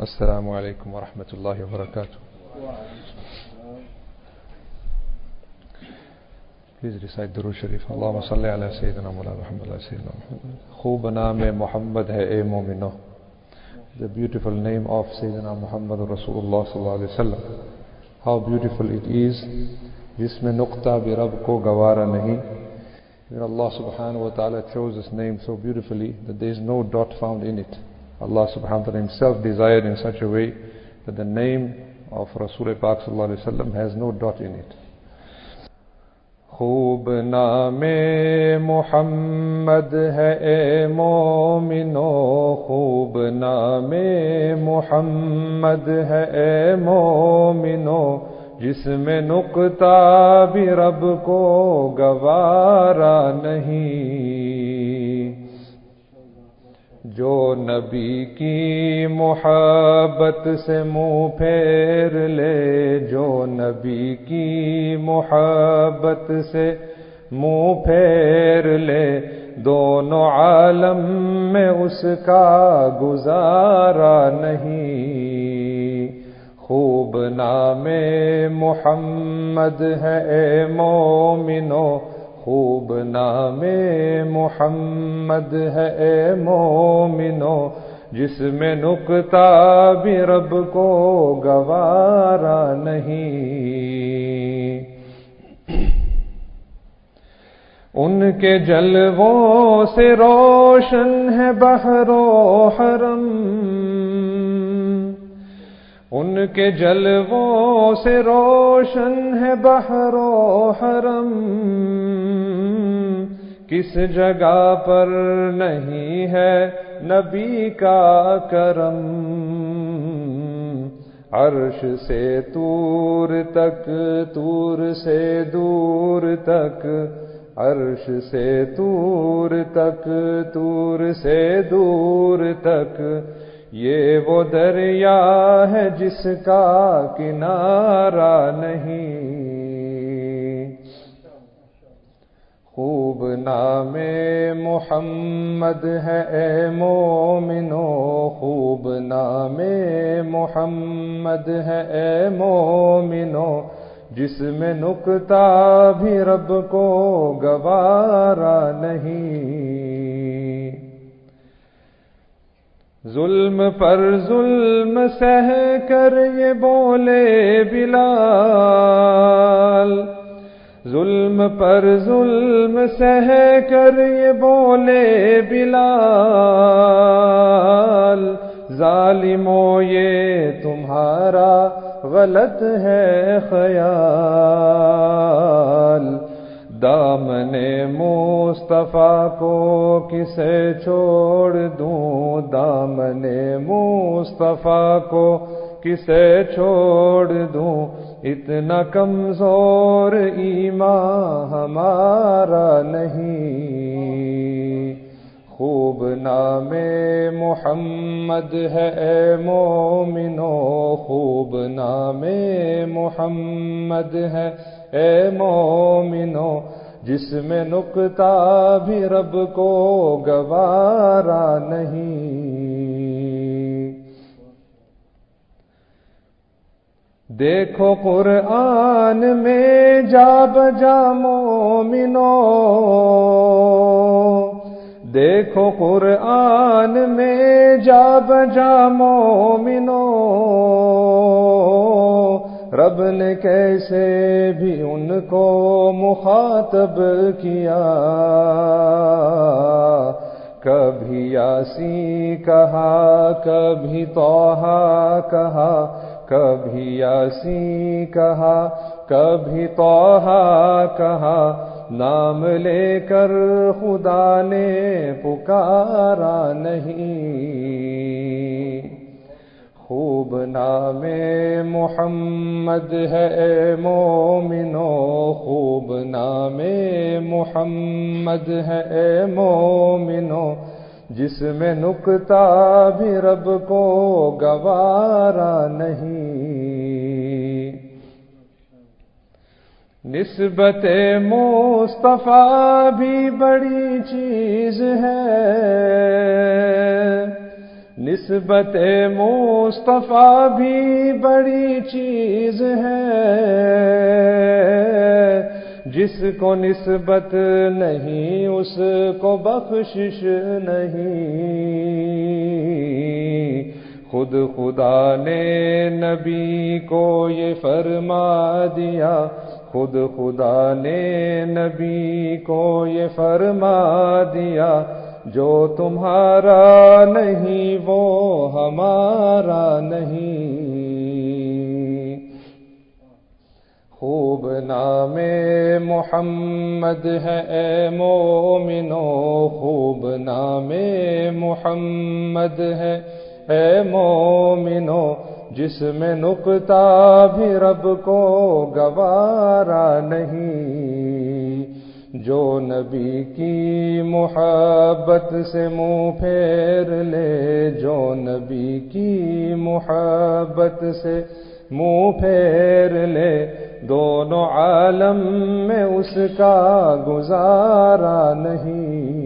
السلام عليكم ورحمة الله وبركاته Please recite Duru Sharif اللهم صل على سيدنا مولانا محمد على سيدنا محمد خوب نام محمد ہے اے مومنو The beautiful name of Sayyidina Muhammad Rasulullah sallallahu alaihi wasallam How beautiful it is جس میں نقطہ بھی رب کو گوارا نہیں When Allah subhanahu wa ta'ala chose this name so beautifully that there is no dot found in it Allah subhanahu wa ta'ala himself desired in such a way that the name of Rasul Pak sallallahu alaihi wasallam has no dot in it. خوب نام محمد ہے اے مومنو خوب نام محمد ہے اے مومنو جس میں نقطہ بھی رب کو گوارا نہیں جو نبی کی محبت سے منہ پھیر لے، جو نبی کی محبت سے منہ پھیر لے، دونوں عالم میں اس کا گزارا نہیں۔ خوب نام محمد ہے اے مومنو خوب نام محمد ہے اے مومنو، جس میں نقطہ بھی رب کو گوارا نہیں۔ ان کے جلووں سے روشن ہے بحر و حرم۔ ان کے جلووں سے روشن ہے بحر و حرم۔ کس جگہ پر نہیں ہے نبی کا کرم؟ عرش سے تور تک، تور سے دور تک، عرش سے تور تک، تور سے دور تک۔ یہ وہ دریا ہے جس کا کنارہ نہیں خوب نام محمد ہے، اے مومنو، خوب نام محمد ہے، اے مومنو، جس میں نقطہ بھی رب کو گوارا نہیں۔ ظلم پر ظلم سہ کر یہ بولے بلال۔ ظلم پر ظلم سہ کر یہ بولے بلال، ظالمو، یہ تمہارا غلط ہے خیال۔ دامن مصطفیٰ کو کسے چھوڑ دوں؟ دامن مصطفیٰ کو کسے چھوڑ دوں؟ اتنا کمزور ایمان ہمارا نہیں۔ خوب نام محمد ہے اے مومنو، خوب نام محمد ہے اے مومنو، جس میں نقطہ بھی رب کو گوارا نہیں۔ دیکھو قرآن میں جا بجا مومنو۔ دیکھو قرآن میں جا بجا مومنو۔ رب نے کیسے بھی ان کو مخاطب کیا۔ کبھی یاسی کہا، کبھی توحا کہا۔ کبھی یاسی کہا، کبھی توحا کہا، نام لے کر خدا نے پکارا نہیں۔ خوب نام محمد ہے اے مومنو، خوب نام محمد ہے اے مومنو۔ جس میں نقطہ بھی رب کو گوارا نہیں۔ نسبت مصطفیٰ بھی بڑی چیز ہے۔ نسبت مصطفیٰ بھی بڑی چیز ہے۔ جس کو نسبت نہیں، اس کو بخشش نہیں۔ خود خدا نے نبی کو یہ فرما دیا۔ خود خدا نے نبی کو یہ فرما دیا۔ جو تمہارا نہیں، وہ ہمارا نہیں۔ نام محمد ہے، اے مومنو، خوب نام محمد ہے۔ اے مومنو، جس میں نقطہ بھی رب کو گوارا نہیں، جو نبی کی محبت سے منہ پھیر لے، جو نبی کی محبت سے منہ پھیر لے۔ دونوں عالم میں اس کا گزارا نہیں۔